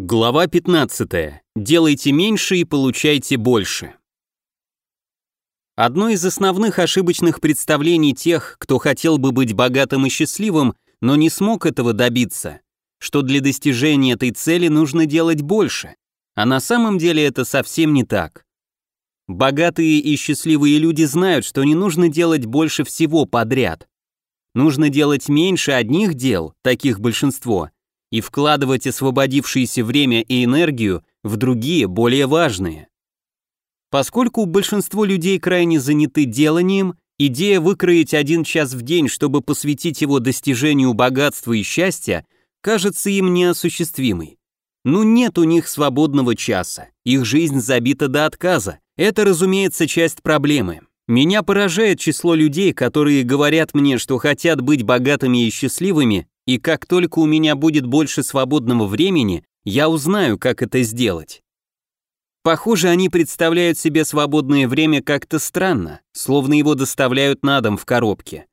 Глава 15. Делайте меньше и получайте больше. Одно из основных ошибочных представлений тех, кто хотел бы быть богатым и счастливым, но не смог этого добиться, что для достижения этой цели нужно делать больше. А на самом деле это совсем не так. Богатые и счастливые люди знают, что не нужно делать больше всего подряд. Нужно делать меньше одних дел, таких большинство, и вкладывать освободившееся время и энергию в другие, более важные. Поскольку большинство людей крайне заняты деланием, идея выкроить один час в день, чтобы посвятить его достижению богатства и счастья, кажется им неосуществимой. Ну нет у них свободного часа, их жизнь забита до отказа. Это, разумеется, часть проблемы. Меня поражает число людей, которые говорят мне, что хотят быть богатыми и счастливыми, и как только у меня будет больше свободного времени, я узнаю, как это сделать. Похоже, они представляют себе свободное время как-то странно, словно его доставляют на дом в коробке.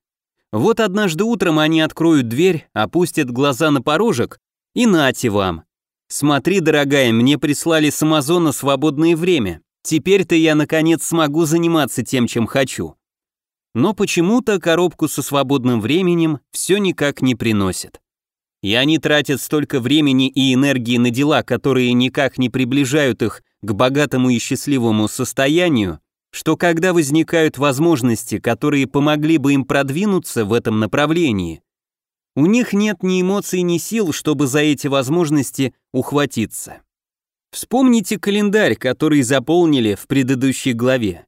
Вот однажды утром они откроют дверь, опустят глаза на порожек и нате вам. Смотри, дорогая, мне прислали с Амазона свободное время. Теперь-то я наконец смогу заниматься тем, чем хочу но почему-то коробку со свободным временем все никак не приносит. И они тратят столько времени и энергии на дела, которые никак не приближают их к богатому и счастливому состоянию, что когда возникают возможности, которые помогли бы им продвинуться в этом направлении, у них нет ни эмоций, ни сил, чтобы за эти возможности ухватиться. Вспомните календарь, который заполнили в предыдущей главе.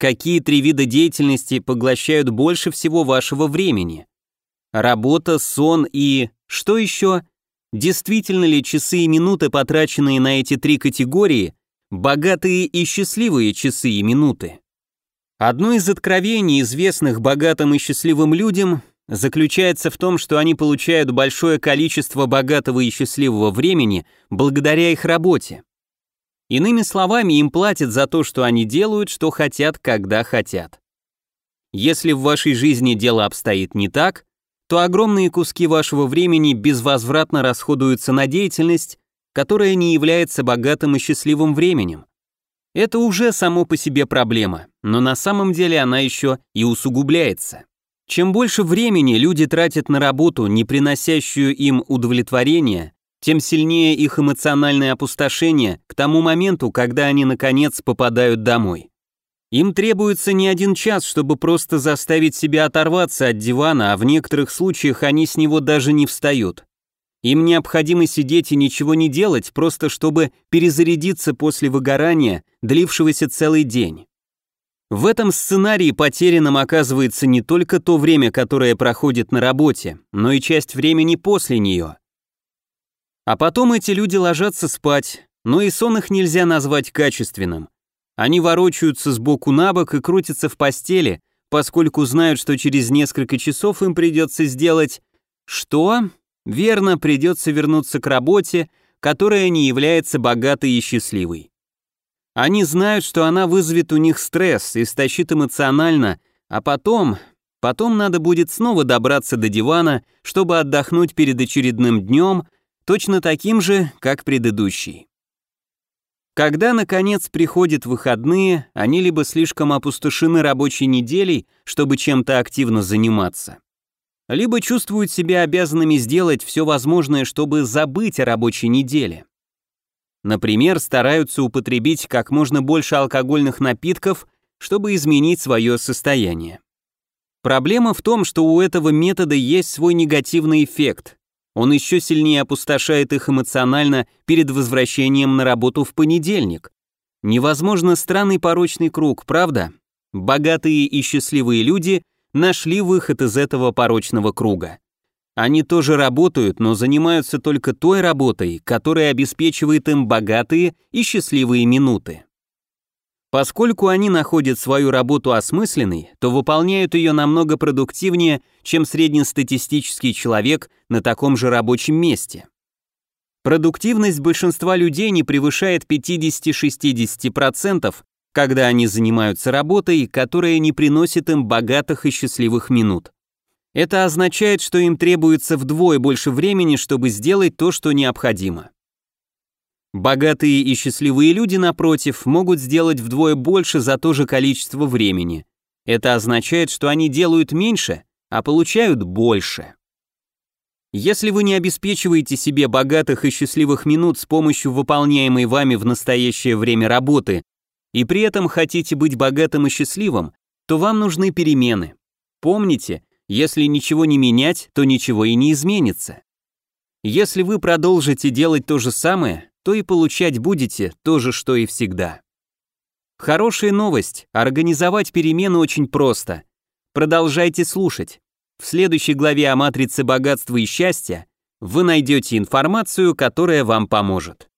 Какие три вида деятельности поглощают больше всего вашего времени? Работа, сон и... что еще? Действительно ли часы и минуты, потраченные на эти три категории, богатые и счастливые часы и минуты? Одно из откровений, известных богатым и счастливым людям, заключается в том, что они получают большое количество богатого и счастливого времени благодаря их работе. Иными словами, им платят за то, что они делают, что хотят, когда хотят. Если в вашей жизни дело обстоит не так, то огромные куски вашего времени безвозвратно расходуются на деятельность, которая не является богатым и счастливым временем. Это уже само по себе проблема, но на самом деле она еще и усугубляется. Чем больше времени люди тратят на работу, не приносящую им удовлетворения, тем сильнее их эмоциональное опустошение к тому моменту, когда они наконец попадают домой. Им требуется не один час, чтобы просто заставить себя оторваться от дивана, а в некоторых случаях они с него даже не встают. Им необходимо сидеть и ничего не делать, просто чтобы перезарядиться после выгорания, длившегося целый день. В этом сценарии потерянным оказывается не только то время, которое проходит на работе, но и часть времени после нее. А потом эти люди ложатся спать, но и сон их нельзя назвать качественным. Они ворочаются сбоку на бок и крутятся в постели, поскольку знают, что через несколько часов им придется сделать... Что? Верно, придется вернуться к работе, которая не является богатой и счастливой. Они знают, что она вызовет у них стресс, истощит эмоционально, а потом... Потом надо будет снова добраться до дивана, чтобы отдохнуть перед очередным днем, точно таким же, как предыдущий. Когда, наконец, приходят выходные, они либо слишком опустошены рабочей неделей, чтобы чем-то активно заниматься, либо чувствуют себя обязанными сделать все возможное, чтобы забыть о рабочей неделе. Например, стараются употребить как можно больше алкогольных напитков, чтобы изменить свое состояние. Проблема в том, что у этого метода есть свой негативный эффект. Он еще сильнее опустошает их эмоционально перед возвращением на работу в понедельник. Невозможно странный порочный круг, правда? Богатые и счастливые люди нашли выход из этого порочного круга. Они тоже работают, но занимаются только той работой, которая обеспечивает им богатые и счастливые минуты. Поскольку они находят свою работу осмысленной, то выполняют ее намного продуктивнее, чем среднестатистический человек на таком же рабочем месте. Продуктивность большинства людей не превышает 50-60%, когда они занимаются работой, которая не приносит им богатых и счастливых минут. Это означает, что им требуется вдвое больше времени, чтобы сделать то, что необходимо. Богатые и счастливые люди, напротив, могут сделать вдвое больше за то же количество времени. Это означает, что они делают меньше, а получают больше. Если вы не обеспечиваете себе богатых и счастливых минут с помощью выполняемой вами в настоящее время работы, и при этом хотите быть богатым и счастливым, то вам нужны перемены. Помните, если ничего не менять, то ничего и не изменится. Если вы продолжите делать то же самое, то и получать будете то же, что и всегда. Хорошая новость, организовать перемены очень просто. Продолжайте слушать. В следующей главе о матрице богатства и счастья вы найдете информацию, которая вам поможет.